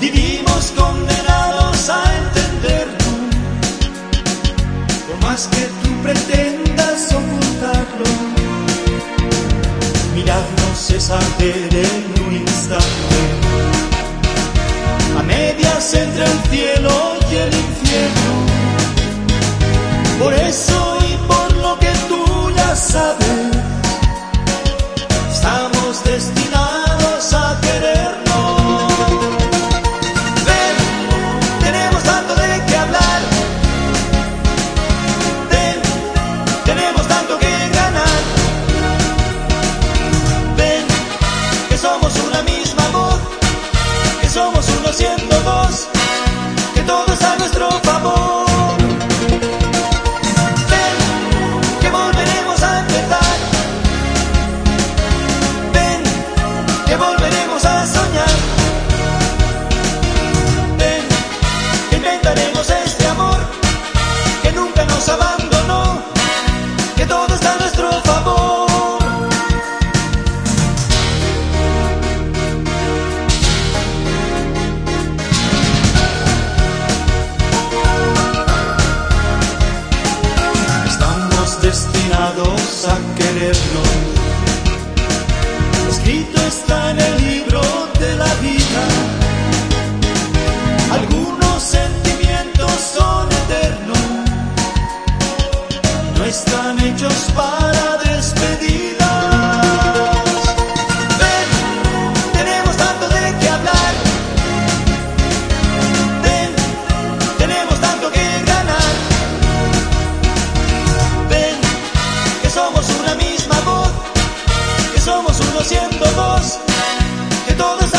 vivimos condenados a entenderlo. Por más que tú pretendas ocultarlo, mirarnos es arder en un instante. A medias entre el cielo y el infierno. Por eso y por lo que tú ya sabes, somos una misma voz, que somos uno siendo dos, Está en el libro de la vida. Algunos sentimientos son eternos. No están hechos para somos unos 102, que todos